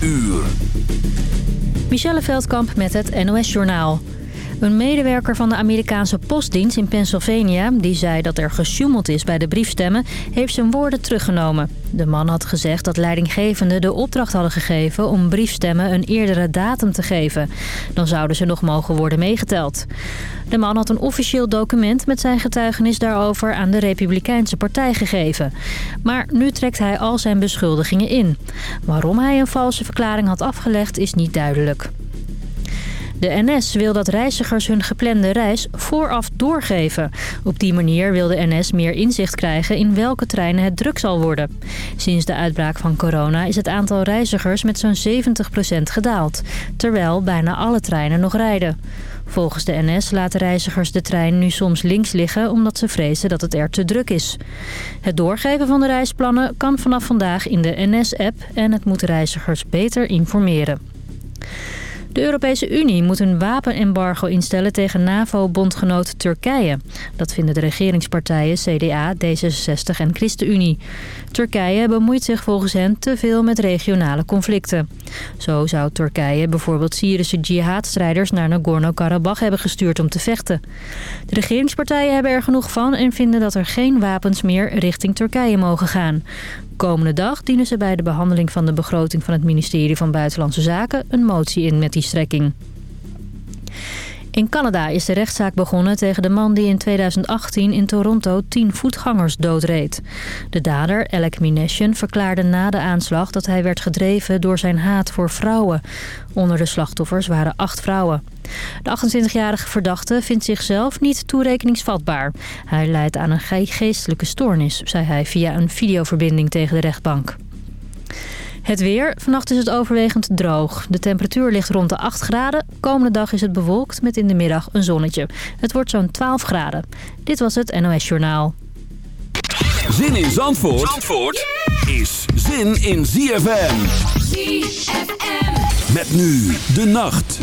uur. Michelle Veldkamp met het NOS-journaal. Een medewerker van de Amerikaanse postdienst in Pennsylvania... die zei dat er gesjoemeld is bij de briefstemmen... heeft zijn woorden teruggenomen. De man had gezegd dat leidinggevenden de opdracht hadden gegeven... om briefstemmen een eerdere datum te geven. Dan zouden ze nog mogen worden meegeteld. De man had een officieel document met zijn getuigenis daarover... aan de Republikeinse Partij gegeven. Maar nu trekt hij al zijn beschuldigingen in. Waarom hij een valse verklaring had afgelegd is niet duidelijk. De NS wil dat reizigers hun geplande reis vooraf doorgeven. Op die manier wil de NS meer inzicht krijgen in welke treinen het druk zal worden. Sinds de uitbraak van corona is het aantal reizigers met zo'n 70% gedaald. Terwijl bijna alle treinen nog rijden. Volgens de NS laten reizigers de trein nu soms links liggen omdat ze vrezen dat het er te druk is. Het doorgeven van de reisplannen kan vanaf vandaag in de NS-app en het moet reizigers beter informeren. De Europese Unie moet een wapenembargo instellen tegen NAVO-bondgenoot Turkije. Dat vinden de regeringspartijen CDA, D66 en ChristenUnie. Turkije bemoeit zich volgens hen te veel met regionale conflicten. Zo zou Turkije bijvoorbeeld Syrische jihadstrijders naar Nagorno-Karabakh hebben gestuurd om te vechten. De regeringspartijen hebben er genoeg van en vinden dat er geen wapens meer richting Turkije mogen gaan. Komende dag dienen ze bij de behandeling van de begroting van het ministerie van Buitenlandse Zaken een motie in met die strekking. In Canada is de rechtszaak begonnen tegen de man die in 2018 in Toronto tien voetgangers doodreed. De dader, Alec Minesian, verklaarde na de aanslag dat hij werd gedreven door zijn haat voor vrouwen. Onder de slachtoffers waren acht vrouwen. De 28-jarige verdachte vindt zichzelf niet toerekeningsvatbaar. Hij leidt aan een geestelijke stoornis, zei hij via een videoverbinding tegen de rechtbank. Het weer. Vannacht is het overwegend droog. De temperatuur ligt rond de 8 graden. Komende dag is het bewolkt met in de middag een zonnetje. Het wordt zo'n 12 graden. Dit was het NOS Journaal. Zin in Zandvoort, Zandvoort is zin in ZFM. ZFM. Met nu de nacht.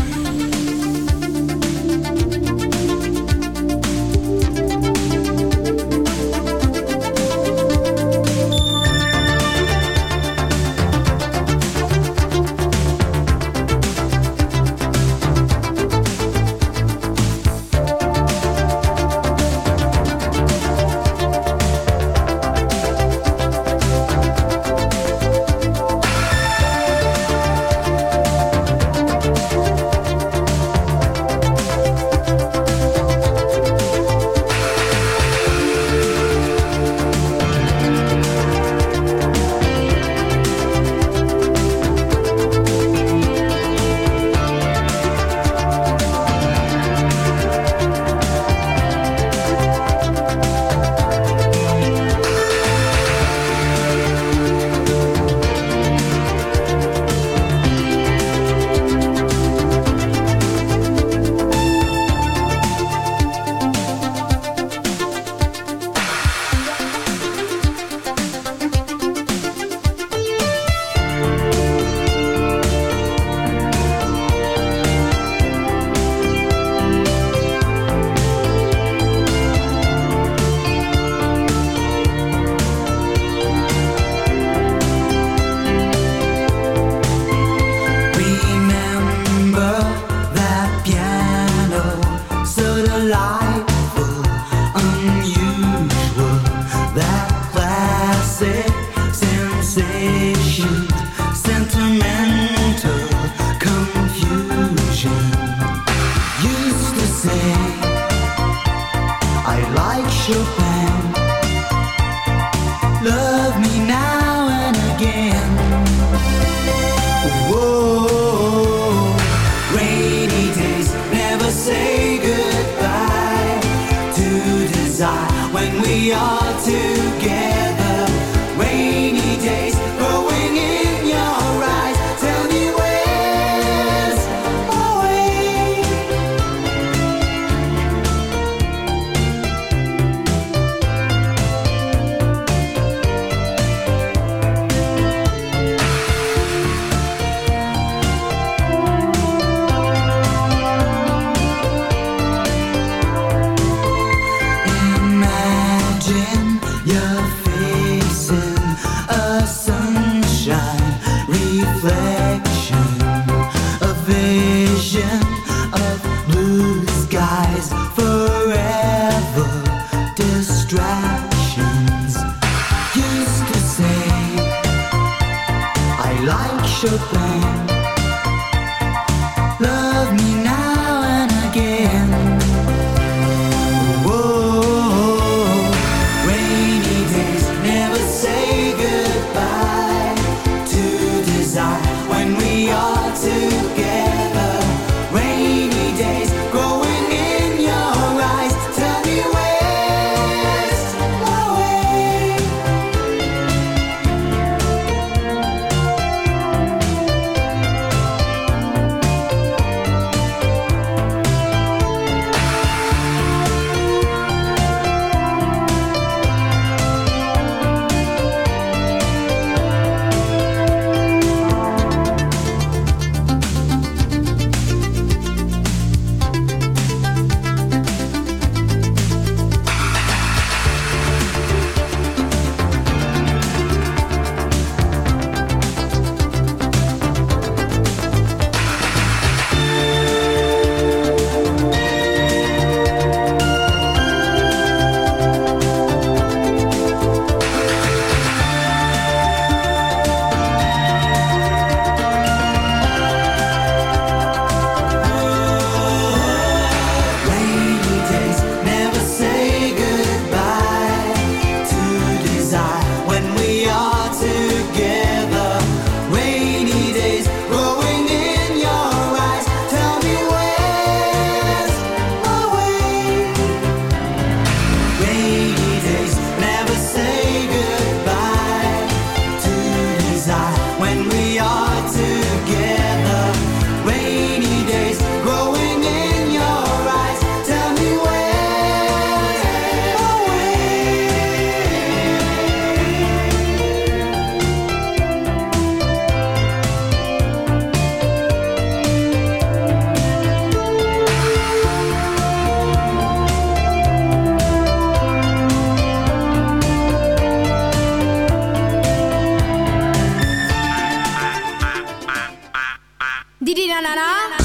Didi na na na.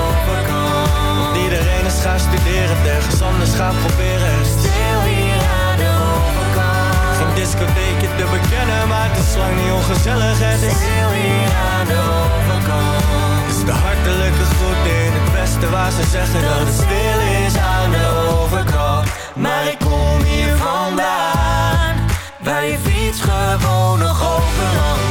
Is gaan studeren, ergens anders gaan proberen. Stil hier aan de overkant. Geen discotheekje te bekennen, maar het is lang niet ongezellig. Het is, Stil hier aan de overkant. Is de hartelijke groet in het westen waar ze zeggen dat het stil is aan de overkant. Maar ik kom hier vandaan Waar je fiets gewoon nog open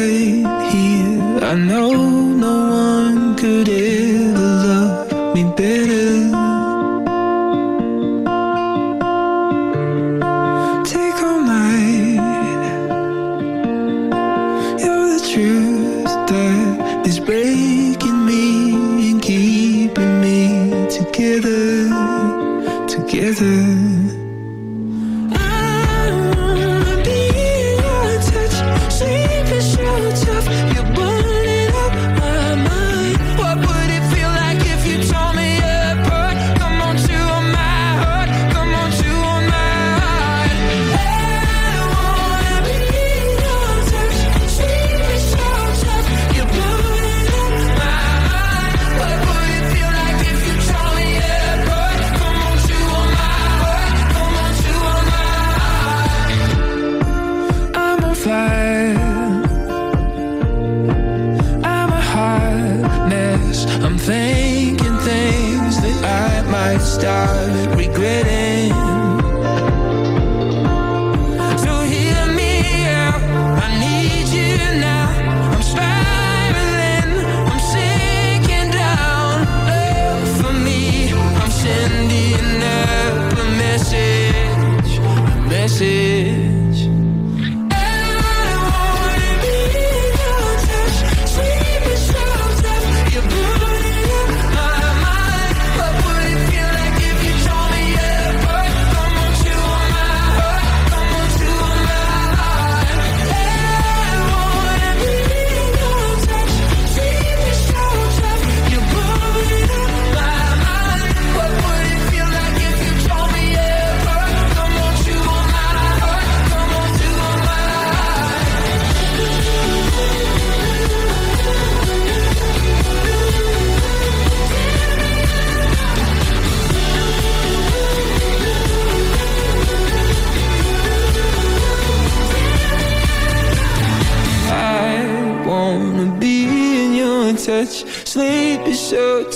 right here. I know no one could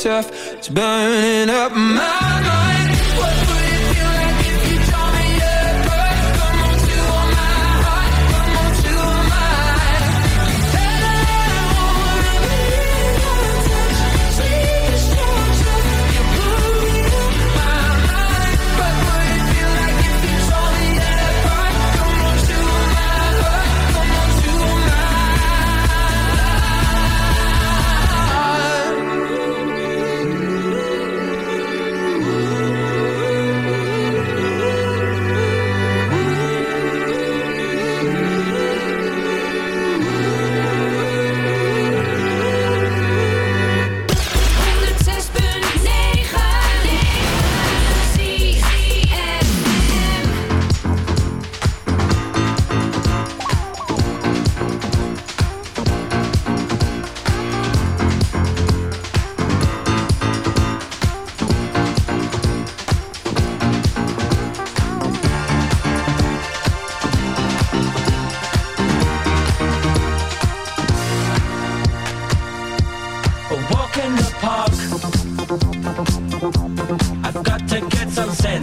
surf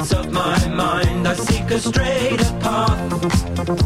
of my mind. I seek a straighter path.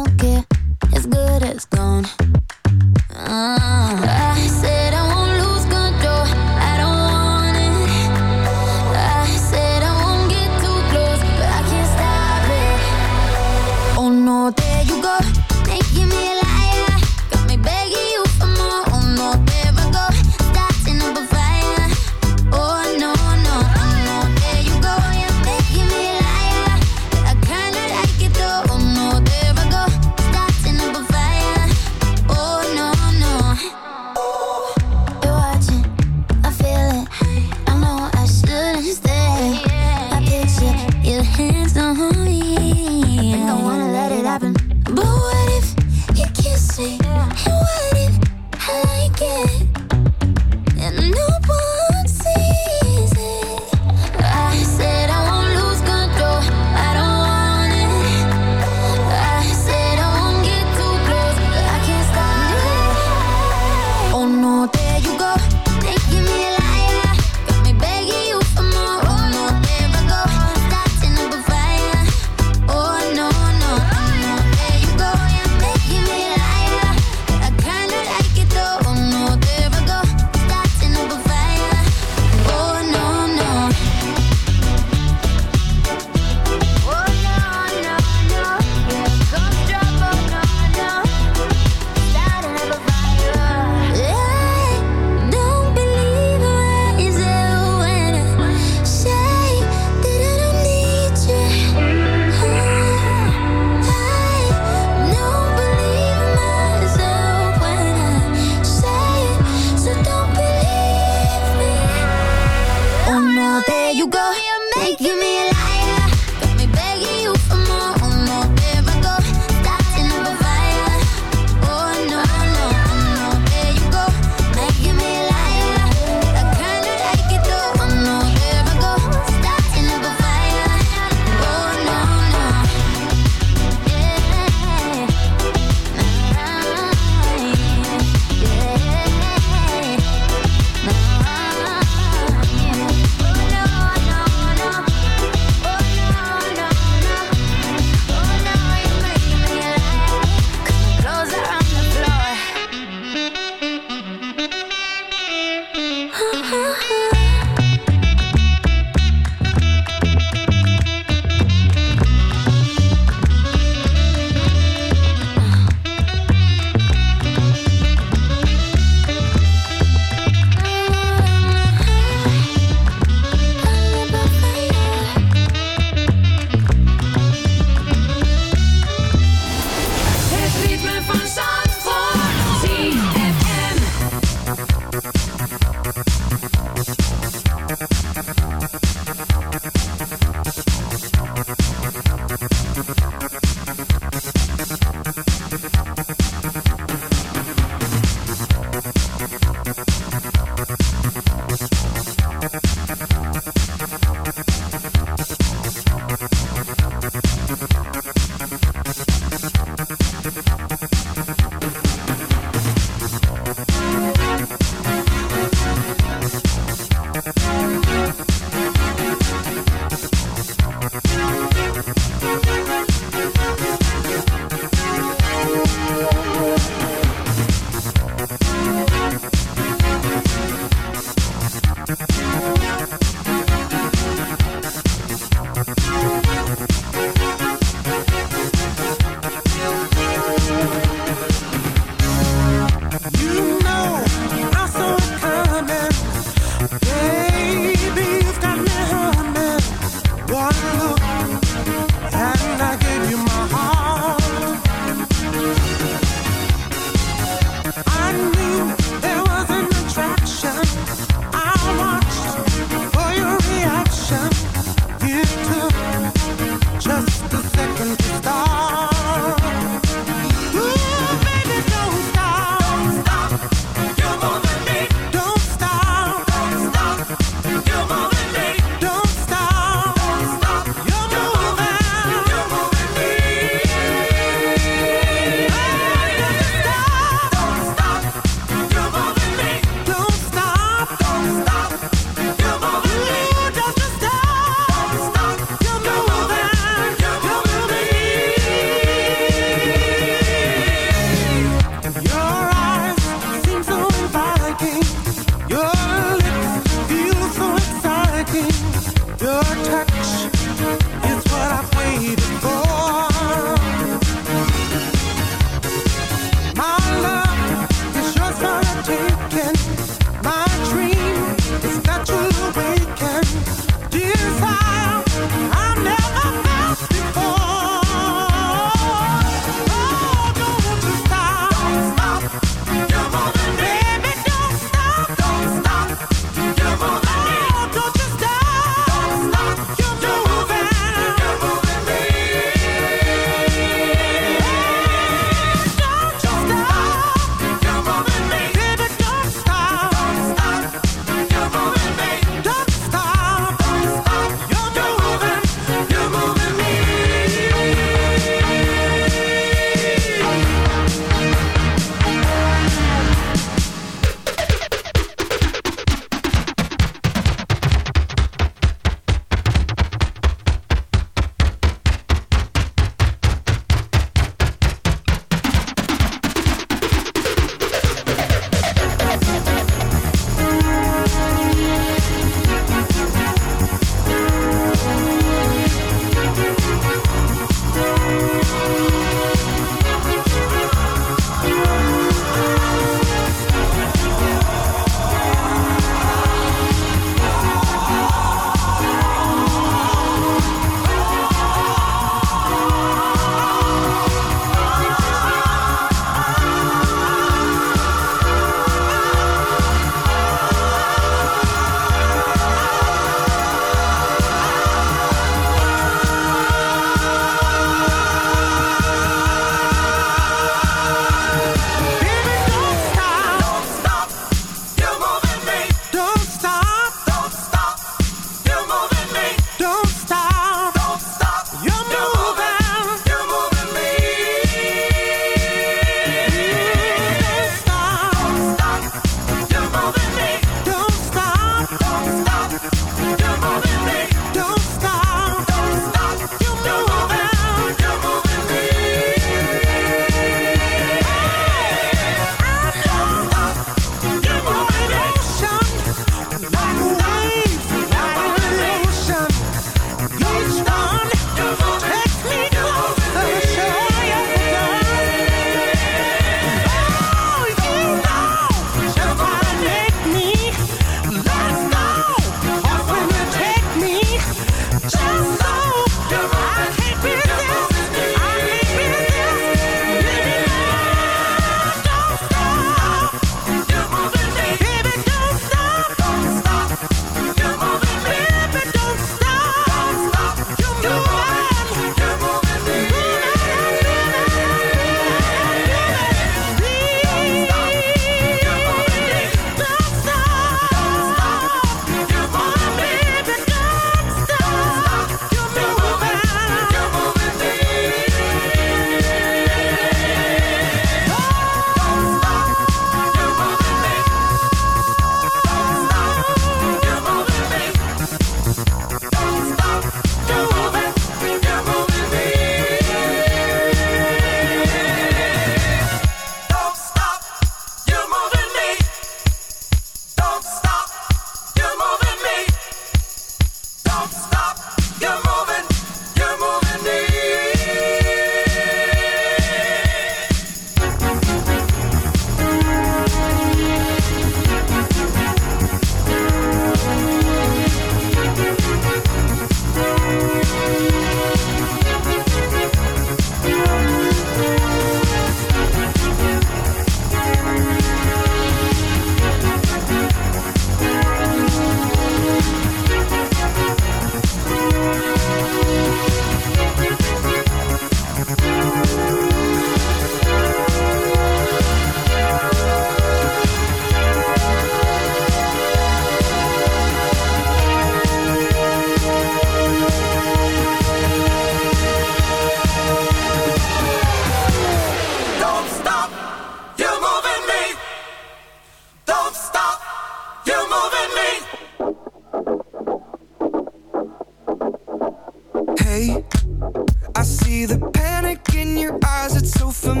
in your eyes, it's so familiar.